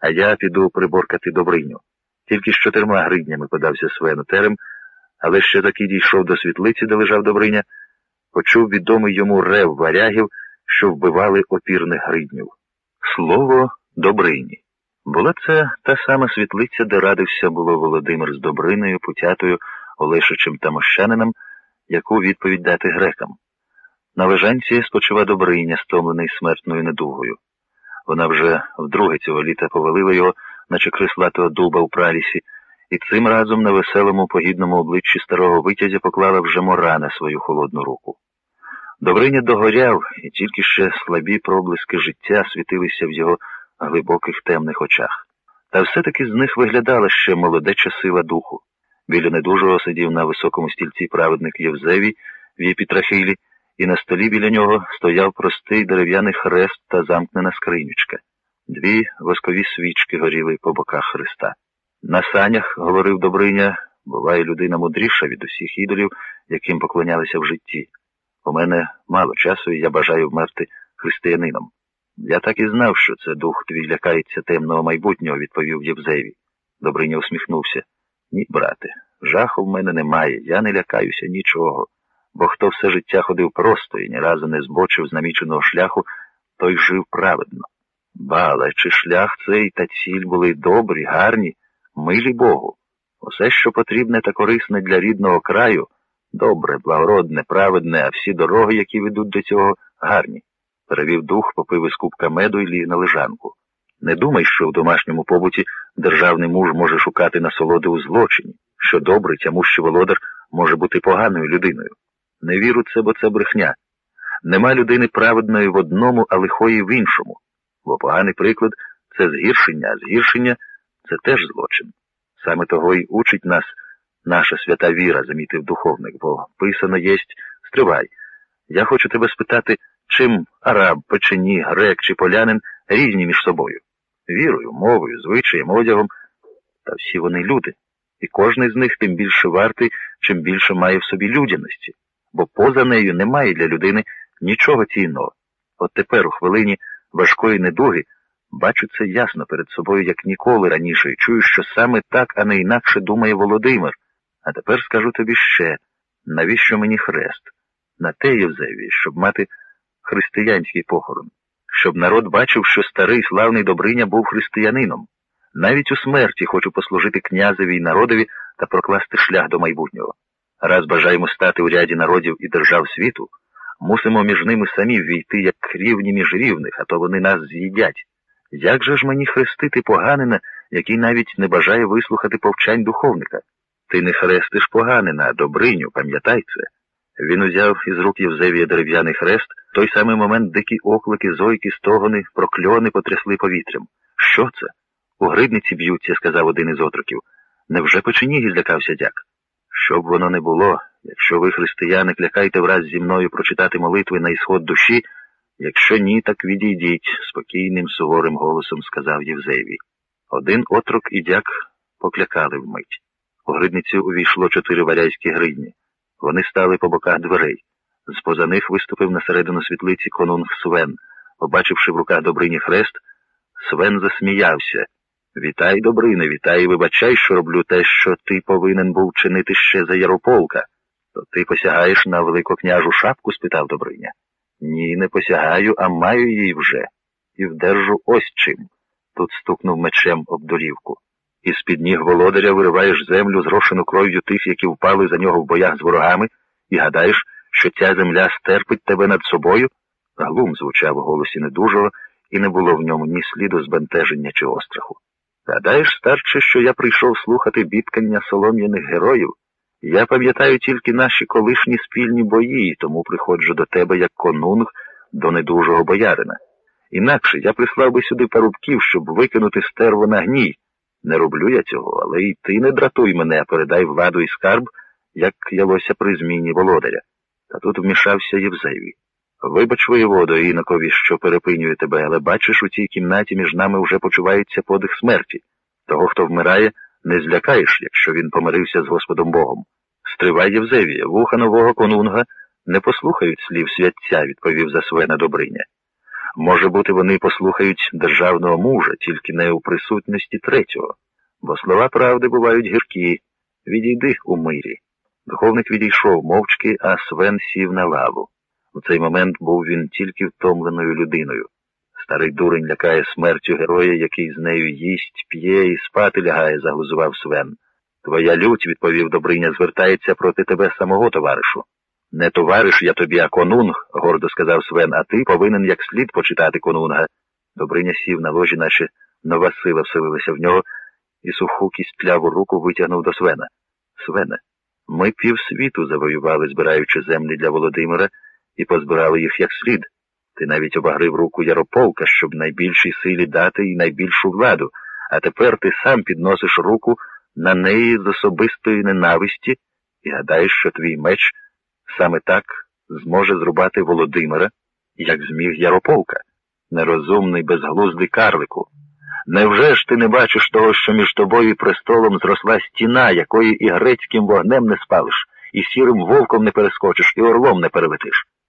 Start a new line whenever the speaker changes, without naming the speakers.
а я піду приборкати Добриню. Тільки з чотирма гриднями подався Свен терем, але ще таки дійшов до світлиці, де лежав Добриня, почув відомий йому рев варягів, що вбивали опірних гриднів. Слово Добрині. Була це та сама світлиця, де радився було Володимир з Добриною, Путятою, Олешичем та Мощанином, яку відповідь дати грекам. На лежанці спочива Добриня, стомлений смертною недугою. Вона вже вдруге цього літа повалила його, наче крислатого дуба у пралісі, і цим разом на веселому погідному обличчі старого витязя поклала вже мора на свою холодну руку. Добриня догоряв, і тільки ще слабі проблиски життя світилися в його глибоких темних очах. Та все-таки з них виглядала ще молодеча сила духу. Біля недужого сидів на високому стільці праведник Євзевій в єпітрахилі, і на столі біля нього стояв простий дерев'яний хрест та замкнена скринючка. Дві воскові свічки горіли по боках хреста. На санях, говорив Добриня, буває людина мудріша від усіх ідолів, яким поклонялися в житті. У мене мало часу, і я бажаю вмерти християнином. Я так і знав, що це дух твій лякається темного майбутнього, відповів Євзеві. Добриня усміхнувся. Ні, брате, жаху в мене немає, я не лякаюся нічого, бо хто все життя ходив просто і ні разу не збочив з наміченого шляху, той жив праведно. Бала, чи шлях цей та ціль були добрі, гарні, милі Богу. Усе, що потрібне та корисне для рідного краю, добре, благородне, праведне, а всі дороги, які ведуть до цього, гарні. Перевів дух, попив із кубка меду і ліг на лежанку. Не думай, що в домашньому побуті державний муж може шукати насолоди у злочині, що добрий, тямущий володар може бути поганою людиною. Не віру це, бо це брехня. Нема людини праведної в одному, а лихої в іншому. Бо поганий приклад це згіршення, а згіршення це теж злочин. Саме того й учить нас наша свята віра, замітив духовник, бо писано єсть стривай. Я хочу тебе спитати, чим араб, печені, грек чи полянин різні між собою. Вірою, мовою, звичаєм, одягом. Та всі вони люди, і кожний з них тим більше вартий, чим більше має в собі людяності, бо поза нею немає для людини нічого цінного. От тепер, у хвилині важкої недуги, бачу це ясно перед собою, як ніколи раніше, і чую, що саме так, а не інакше думає Володимир. А тепер скажу тобі ще, навіщо мені хрест? На те, Євзеві, щоб мати християнський похорон, щоб народ бачив, що старий славний Добриня був християнином. Навіть у смерті хочу послужити князеві й народові та прокласти шлях до майбутнього. Раз бажаємо стати у ряді народів і держав світу, мусимо між ними самі ввійти як рівні між рівних, а то вони нас з'їдять. Як же ж мені хрестити поганина, який навіть не бажає вислухати повчань духовника? Ти не хрестиш поганина, а добриню, пам'ятай це. Він узяв із рук Євзевія дерев'яний хрест, в той самий момент дикі оклики, зойки, стогони, прокльони потрясли повітрям. Що це? У гридниці б'ються, сказав один із отроків. Невже печенігі злякався дяк? Щоб воно не було, якщо ви, християни, клякайте враз зі мною прочитати молитви на ісход душі, якщо ні, так відійдіть, спокійним, суворим голосом сказав Євзевій. Один отрок і дяк поклякали вмить. У гридницю увійшло чотири варязькі гридні. Вони стали по боках дверей. З поза них виступив на середину світлиці конунг Свен. Побачивши в руках Добрині хрест, Свен засміявся. Вітай, Добрине, вітай вибачай, що роблю те, що ти повинен був чинити ще за Ярополка. То ти посягаєш на великокняжу шапку? спитав Добриня. Ні, не посягаю, а маю її вже. І вдержу ось чим. Тут стукнув мечем об долівку. Із під ніг володаря вириваєш землю, зрошену кров'ю тих, які впали за нього в боях з ворогами, і гадаєш, що ця земля стерпить тебе над собою? Глум звучав у голосі недужого, і не було в ньому ні сліду збентеження чи остраху. Гадаєш, старче, що я прийшов слухати бідкання солом'яних героїв? Я пам'ятаю тільки наші колишні спільні бої, і тому приходжу до тебе як конунг до недужого боярина. Інакше я прислав би сюди парубків, щоб викинути стерво на гній. Не роблю я цього, але й ти не дратуй мене, а передай владу і скарб, як ялося при зміні володаря. Та тут вмішався Євзевій. Вибач, воєводо, інокові, що перепинює тебе, але бачиш, у цій кімнаті між нами вже почувається подих смерті. Того, хто вмирає, не злякаєш, якщо він помирився з Господом Богом. Стривай, Євзевія, вуха нового конунга не послухають слів святця, відповів за Свена Добриня. Може бути, вони послухають державного мужа, тільки не у присутності третього, бо слова правди бувають гіркі. Відійди у мирі. Духовник відійшов мовчки, а Свен сів на лаву. У цей момент був він тільки втомленою людиною. Старий дурень лякає смертю героя, який з нею їсть, п'є і спати лягає, заглузував Свен. Твоя лють, відповів Добриня, звертається проти тебе самого, товаришу. Не товариш я тобі, а конунг, гордо сказав Свен, а ти повинен як слід почитати конунга. Добриня сів на ложі, наче нова сила вселилася в нього, і суху кістляву руку витягнув до Свена. Свене, ми півсвіту завоювали, збираючи землі для Володимира, і позбирали їх як слід. Ти навіть обагрив руку Ярополка, щоб найбільшій силі дати і найбільшу владу, а тепер ти сам підносиш руку на неї з особистої ненависті і гадаєш, що твій меч саме так зможе зрубати Володимира, як зміг Ярополка, нерозумний, безглуздий карлику. Невже ж ти не бачиш того, що між тобою і престолом зросла стіна, якої і грецьким вогнем не спалиш, і сірим вовком не перескочиш, і орлом не перелетиш?